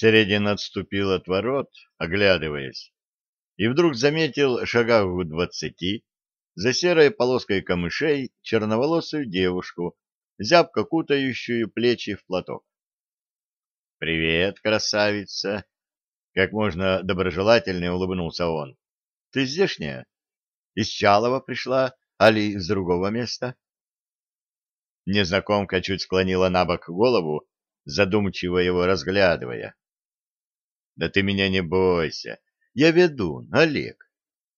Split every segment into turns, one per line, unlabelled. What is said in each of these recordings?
Середин отступил от ворот, оглядываясь, и вдруг заметил шагах в двадцати за серой полоской камышей черноволосую девушку, зябко кутающую плечи в платок. — Привет, красавица! — как можно доброжелательнее улыбнулся он. — Ты здешняя? Из Чалова пришла, али из другого места? Незнакомка чуть склонила на бок голову, задумчиво его разглядывая. — Да ты меня не бойся, я ведун, Олег.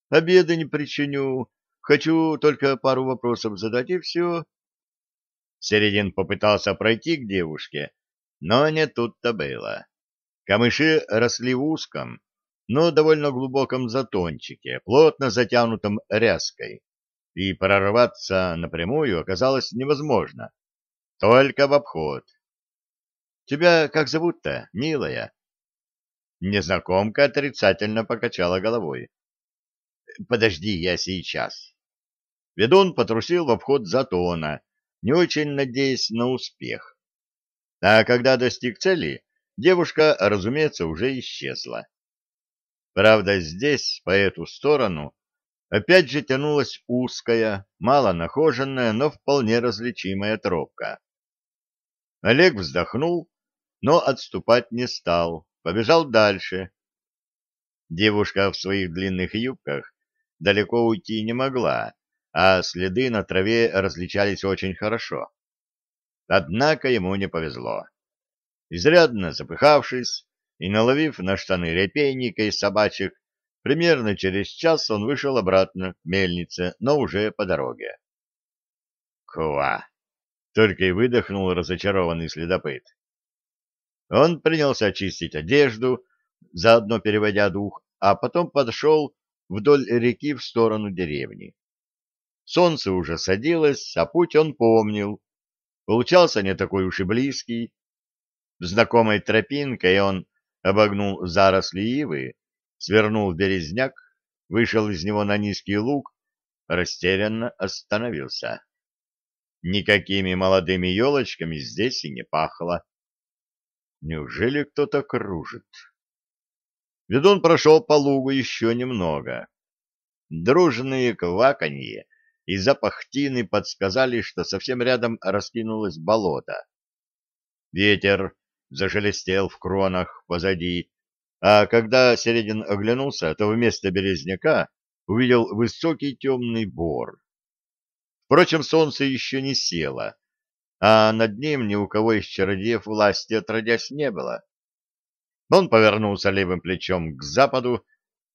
Обеда не причиню, хочу только пару вопросов задать, и все. Середин попытался пройти к девушке, но не тут-то было. Камыши росли в узком, но довольно глубоком затончике, плотно затянутом ряской, и прорваться напрямую оказалось невозможно. Только в обход. «Тебя как зовут-то, милая?» Незнакомка отрицательно покачала головой. «Подожди, я сейчас». Ведун потрусил в обход затона, не очень надеясь на успех. А когда достиг цели, девушка, разумеется, уже исчезла. Правда, здесь, по эту сторону, опять же тянулась узкая, мало нахоженная, но вполне различимая тропка. Олег вздохнул, но отступать не стал, побежал дальше. Девушка в своих длинных юбках далеко уйти не могла, а следы на траве различались очень хорошо. Однако ему не повезло. Изрядно запыхавшись и наловив на штаны репейника и собачек, примерно через час он вышел обратно к мельнице, но уже по дороге. «Ква!» — только и выдохнул разочарованный следопыт. Он принялся очистить одежду, заодно переводя дух, а потом подошел вдоль реки в сторону деревни. Солнце уже садилось, а путь он помнил, получался не такой уж и близкий. Знакомой тропинкой он обогнул заросли ивы, свернул в березняк, вышел из него на низкий луг, растерянно остановился. Никакими молодыми елочками здесь и не пахло. Неужели кто-то кружит? Ведун прошел по лугу еще немного. Дружные кваканье и запах тины подсказали, что совсем рядом раскинулось болото. Ветер зашелестел в кронах позади, а когда Середин оглянулся, то вместо березняка увидел высокий темный бор. Впрочем, солнце еще не село, а над ним ни у кого из чародеев власти отродясь не было. Он повернулся левым плечом к западу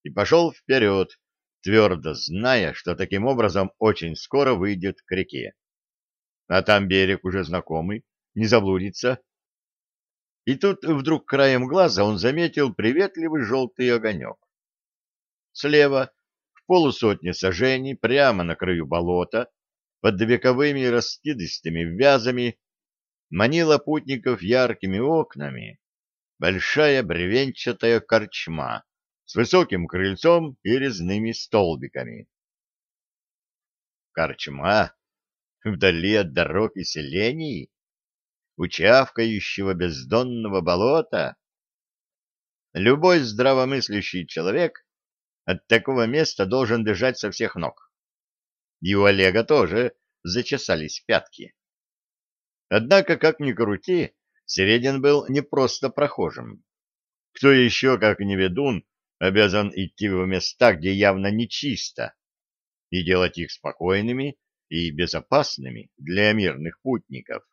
и пошел вперед, твердо зная, что таким образом очень скоро выйдет к реке. А там берег уже знакомый, не заблудится. И тут вдруг краем глаза он заметил приветливый желтый огонек. Слева, в полусотне сажений, прямо на краю болота, под вековыми раскидистыми вязами, манила путников яркими окнами большая бревенчатая корчма с высоким крыльцом и резными столбиками. Корчма вдали от дорог и селений, у чавкающего бездонного болота. Любой здравомыслящий человек от такого места должен бежать со всех ног. И у Олега тоже зачесались пятки. Однако, как ни крути, Середин был не просто прохожим. Кто еще, как не ведун, обязан идти в места, где явно нечисто, и делать их спокойными и безопасными для мирных путников.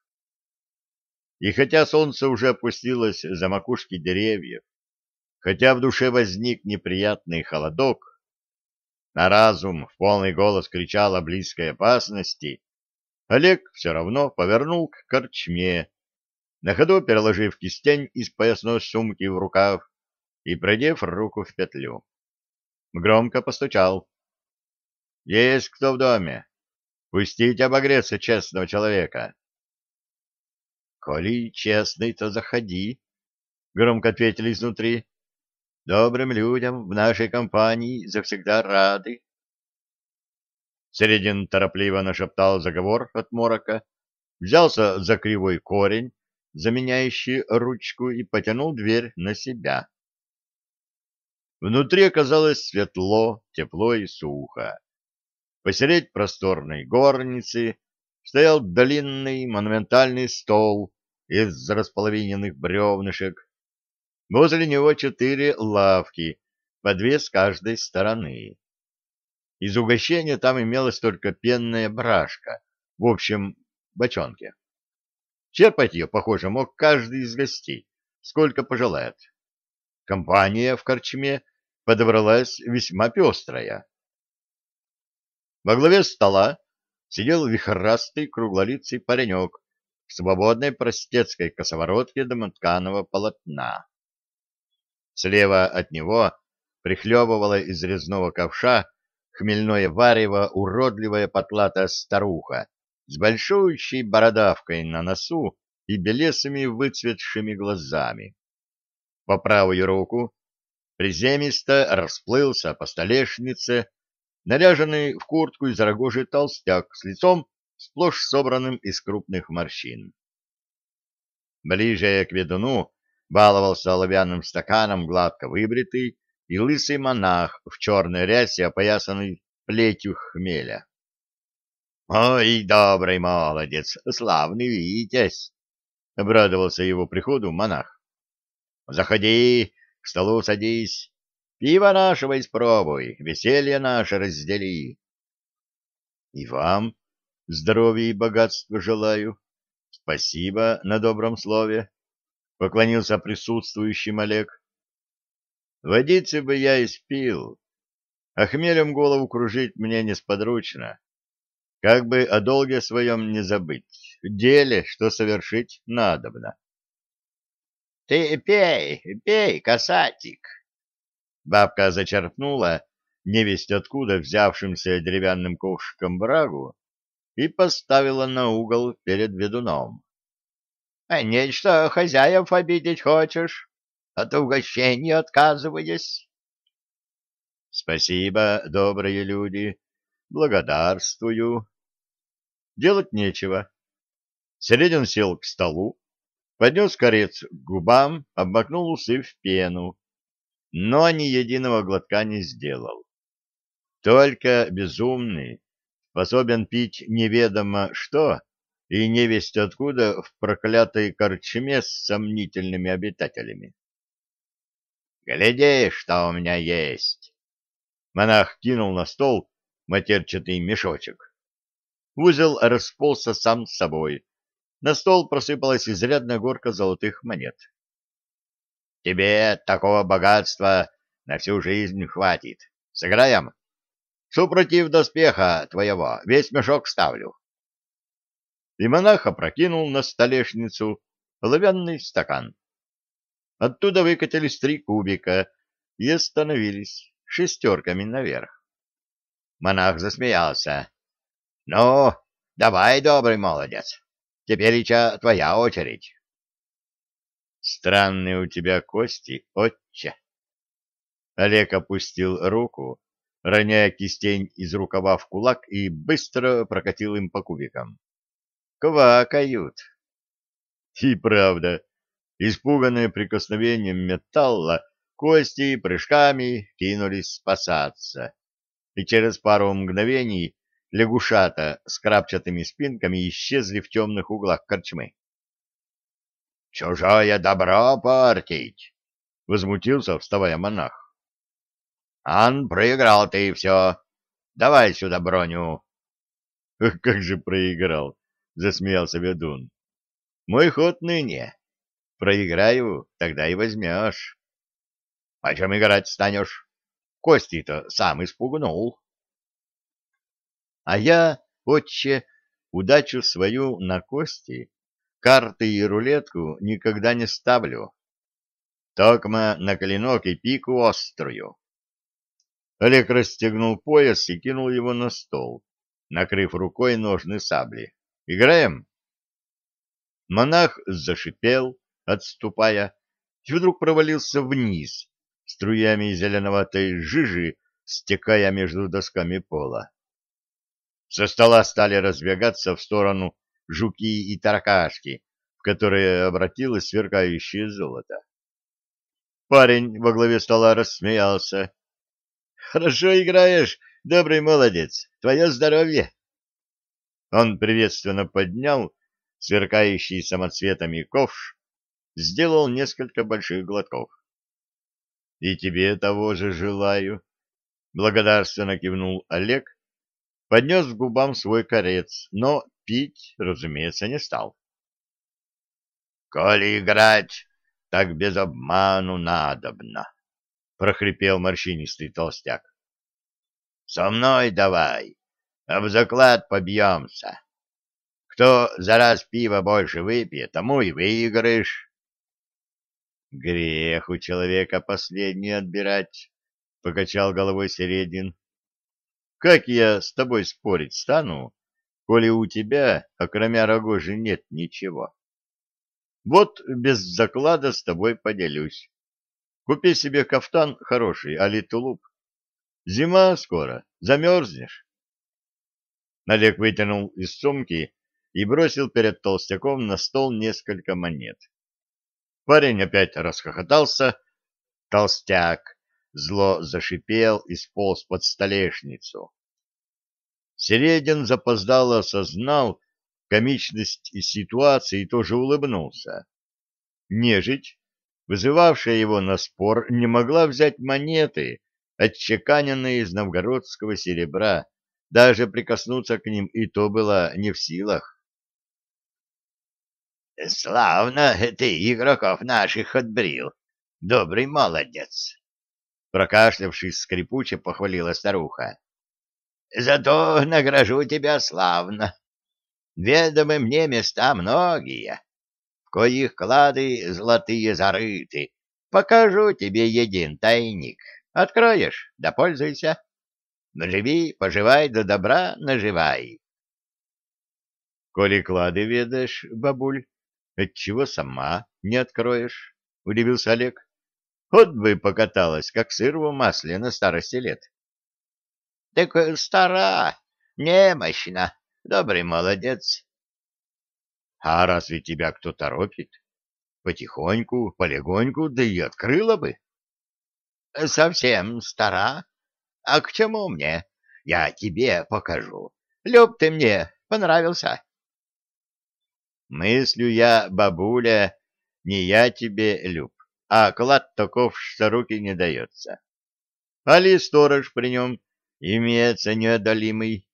И хотя солнце уже опустилось за макушки деревьев, хотя в душе возник неприятный холодок, на разум в полный голос кричал о близкой опасности, Олег все равно повернул к корчме, на ходу переложив кистень из поясной сумки в рукав и продев руку в петлю. Громко постучал. — Есть кто в доме? Пустите обогреться честного человека. — Коли честный, то заходи, — громко ответили изнутри. — Добрым людям в нашей компании завсегда рады. Середин торопливо нашептал заговор от морока, взялся за кривой корень, заменяющий ручку, и потянул дверь на себя. Внутри оказалось светло, тепло и сухо. Посередь просторной горницы стоял длинный монументальный стол из располовиненных бревнышек. Возле него четыре лавки, по две с каждой стороны. Из угощения там имелась только пенная брашка, в общем, бочонке. Черпать ее, похоже, мог каждый из гостей, сколько пожелает. Компания в корчме подобралась весьма пестрая. Во главе стола сидел вихрастый круглолицый паренек в свободной простецкой косоворотке домотканого полотна. Слева от него прихлебывала из резного ковша хмельное варево уродливая потлатая старуха с большущей бородавкой на носу и белесыми выцветшими глазами. По правую руку приземисто расплылся по столешнице наряженный в куртку из рогожи толстяк с лицом сплошь собранным из крупных морщин. Ближе к ведуну баловался оловянным стаканом гладко выбритый и лысый монах в черной рясе, опоясанный плетью хмеля. — Ой, добрый молодец, славный витязь! — обрадовался его приходу монах. — Заходи, к столу садись, пиво нашего испробуй, веселье наше раздели. — И вам здоровья и богатства желаю. Спасибо на добром слове, — поклонился присутствующим Олег. — Водицы бы я испил, а хмелем голову кружить мне несподручно. Как бы о долге своем не забыть, в деле, что совершить надобно. — Ты пей, пей, касатик! Бабка зачерпнула невесть откуда взявшимся деревянным ковшиком брагу и поставила на угол перед ведуном. — нечто хозяев обидеть хочешь? От угощения отказываясь? — Спасибо, добрые люди, благодарствую. Делать нечего. Середин сел к столу, поднес корец к губам, обмакнул усы в пену, но ни единого глотка не сделал. Только безумный способен пить неведомо что и невесть откуда в проклятой корчме с сомнительными обитателями. «Гляди, что у меня есть!» Монах кинул на стол матерчатый мешочек. Узел расползся сам собой. На стол просыпалась изрядная горка золотых монет. «Тебе такого богатства на всю жизнь хватит. Сыграем?» Супротив доспеха твоего весь мешок ставлю. И монах опрокинул на столешницу оловянный стакан. Оттуда выкатились три кубика и остановились шестерками наверх. Монах засмеялся. — Ну, давай, добрый молодец, теперь и твоя очередь. — Странные у тебя кости, отче. Олег опустил руку роняя кистень из рукава в кулак и быстро прокатил им по кубикам. Квакают. И правда, испуганные прикосновением металла, кости прыжками кинулись спасаться. И через пару мгновений лягушата с крапчатыми спинками исчезли в темных углах корчмы. «Чужое добро портить!» — возмутился, вставая монах. Ан, проиграл ты и все. Давай сюда броню. — Как же проиграл? — засмеялся ведун. — Мой ход ныне. Проиграю, тогда и возьмешь. — О чем играть станешь? Кости-то сам испугнул. — А я, отче, удачу свою на кости, карты и рулетку никогда не ставлю. Токма на клинок и пику острую. Олег расстегнул пояс и кинул его на стол, накрыв рукой ножны сабли. «Играем?» Монах зашипел, отступая, и вдруг провалился вниз, струями зеленоватой жижи, стекая между досками пола. Со стола стали разбегаться в сторону жуки и таракашки, в которое обратилось сверкающее золото. Парень во главе стола рассмеялся. — Хорошо играешь, добрый молодец. Твое здоровье. Он приветственно поднял сверкающий самоцветами ковш, сделал несколько больших глотков. — И тебе того же желаю. Благодарственно кивнул Олег, поднес к губам свой корец, но пить, разумеется, не стал. — Коли играть, так без обману надобно, — прохрипел морщинистый толстяк. — Со мной давай, об заклад побьемся. Кто за раз пива больше выпьет, тому и выиграешь. Грех у человека последний отбирать, — покачал головой Середин. Как я с тобой спорить стану, коли у тебя, окромя рогожи, нет ничего? Вот без заклада с тобой поделюсь. Купи себе кафтан хороший, али тулуп. Зима скоро, замерзнешь. Олег вытянул из сумки и бросил перед толстяком на стол несколько монет. Парень опять расхохотался. Толстяк зло зашипел и сполз под столешницу. Середин запоздало осознал комичность ситуации и тоже улыбнулся. Нежить, вызывавшая его на спор, не могла взять монеты, отчеканенные из новгородского серебра, даже прикоснуться к ним и то было не в силах. — Славно ты игроков наших отбрил, добрый молодец! — прокашлявшись скрипуче, похвалила старуха. — Зато награжу тебя славно. Ведомы мне места многие, в коих клады золотые зарыты. Покажу тебе един тайник. Откроешь, да пользуйся. Живи, поживай, до добра наживай. Коли клады ведаешь, бабуль, отчего сама не откроешь? — удивился Олег. — Вот бы покаталась, как сыр в масле на старости лет. — Так стара, немощна, добрый молодец. — А разве тебя кто торопит? Потихоньку, полегоньку, да и открыла бы. — Совсем стара, а к чему мне? Я тебе покажу. Люб ты мне, понравился. Мыслю я, бабуля, не я тебе, Люб, а клад таков, что руки не дается. Али сторож при нем имеется неодолимый.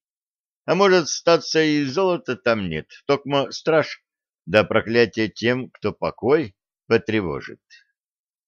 А может, статься и золота там нет, токмо страж, да проклятие тем, кто покой потревожит.